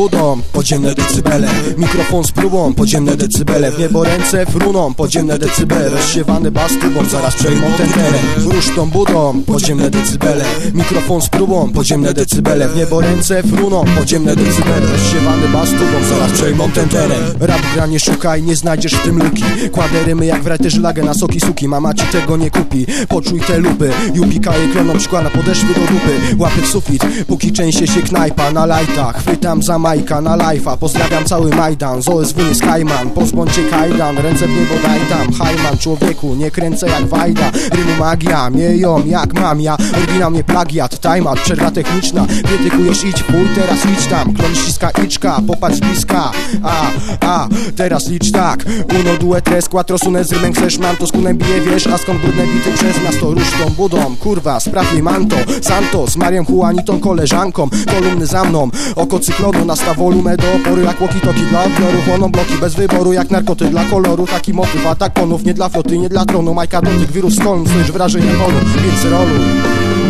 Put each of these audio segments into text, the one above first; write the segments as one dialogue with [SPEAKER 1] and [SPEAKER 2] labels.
[SPEAKER 1] Budą, podziemne decybele. Mikrofon z próbą, podziemne decybele. W niebo ręce fruną, podziemne decybele. Rozsiewany bas tubą, zaraz przejmą ten teren. Rusztą budą, podziemne decybele. Mikrofon z próbą, podziemne decybele. W niebo ręce fruną, podziemne decybele. Rozsiewany bas tubą, zaraz przejmą ten teren. Rap gra nie szukaj, nie znajdziesz w tym luki. Kładę rymy jak w rajterze lagę na soki suki. Mama ci tego nie kupi, poczuj te lupy. Jupika i kloną szkła na podeszwy do dupy. Łapy w sufit, póki częściej się knajpa. Na lajtach, chwytam za majka na lajfa Pozdrawiam cały Majdan, z OSW nie Skyman Pozbądźcie kajdan, ręce w niebo daj tam. Hajman, człowieku, nie kręcę jak Wajda. Rymu magia, mieją jak mamia. Oryginał nie plagiat, timeout, przerwa techniczna. Krytykujesz idź, chuj, teraz idź tam. Klon ściska iczka, popatrz z bliska. A, a, teraz licz tak. Uno, due, tres, quattro, sunę z rymem chcesz Mam to z bije, wiesz, a skąd brudne bity przez miasto Rusztą, budą, kurwa, spraw manto. Santos, Mariam Juanitą, koleżanką Kolumny za mną, oko cyklonu Nasta wolumę do oporu jak walkie-talkie Dla chłoną bloki bez wyboru Jak narkoty dla koloru, taki motyw Atak konów, nie dla floty, nie dla tronu. Majka do tych wirus kolumn, słyszysz wrażenie polu Więc rolu,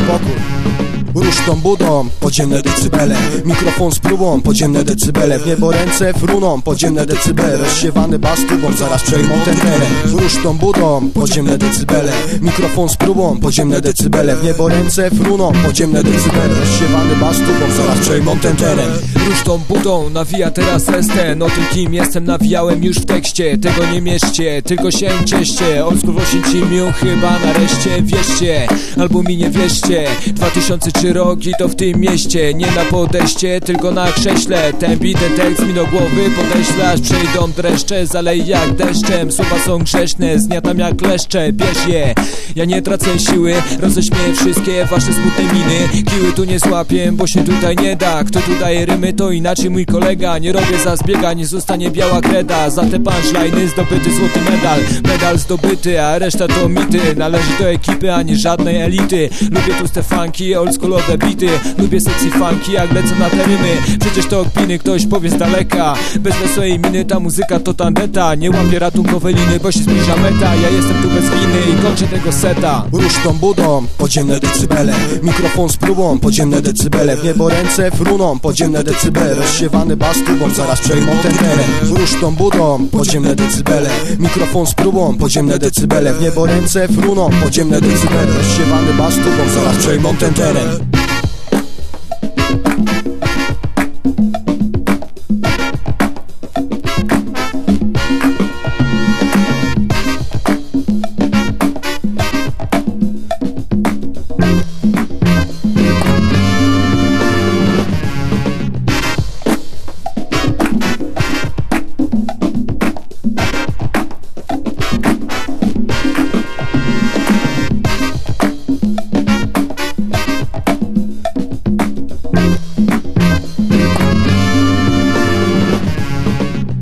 [SPEAKER 1] pokój Rusztą budą, podziemne decybele. Mikrofon z próbą, podziemne decybele. W niebo ręce fruną, podziemne decybele. Rozsiewany bas tubą, zaraz przejmą ten teren. Rusztą budą, podziemne decybele. Mikrofon z próbą, podziemne decybele. W niebo ręce fruną, podziemne decybele. Rozsiewany bas tubą, zaraz przejmą ten teren.
[SPEAKER 2] Rusztą budą, nawija teraz esten O tym kim jestem nawijałem już w tekście. Tego nie mieście, tylko się cieszcie Oldschool w Oświęcimiu chyba nareszcie wierzcie Albo mi nie wierzcie 2003 rok i to w tym mieście. Nie na podejście, tylko na krześle. Beat, ten tekst mi do głowy podeślę Aż przejdą dreszcze, zalej jak deszczem Słowa są grzeszne, zgniatam jak leszcze Bierz je, ja nie tracę siły. Roześmieję wszystkie wasze smutne miny. Kiły tu nie złapię, bo się tutaj nie da. Kto tu daje rymy, to inaczej mój kolega. Nie robię za zbiega, nie zostanie biała kreda. Za te punchline'y zdobyty złoty medal. Medal zdobyty, a reszta to mity. Należy do ekipy, a nie żadnej elity. Lubię tłuste funky, oldschoolowe bity. Lubię sexy funky, jak lecą na te rymy Przecież to kpiny, ktoś powie z daleka. Bez wesołej miny, ta muzyka to tandeta. Nie łapię ratunkowe liny, bo się zbliża meta. Ja jestem tu bez winy i kończę tego seta.
[SPEAKER 1] Rusztą budą, podziemne decybele. Mikrofon z próbą, podziemne decybele. W niebo ręce fruną, podziemne decybele. Rozsiewany bas tubą, zaraz przejmą ten teren. Rusztą budą, podziemne decybele. Mikrofon z próbą, podziemne decybele. W niebo ręce fruną, podziemne decybele. Rozsiewany bas tubą, zaraz przejmą ten teren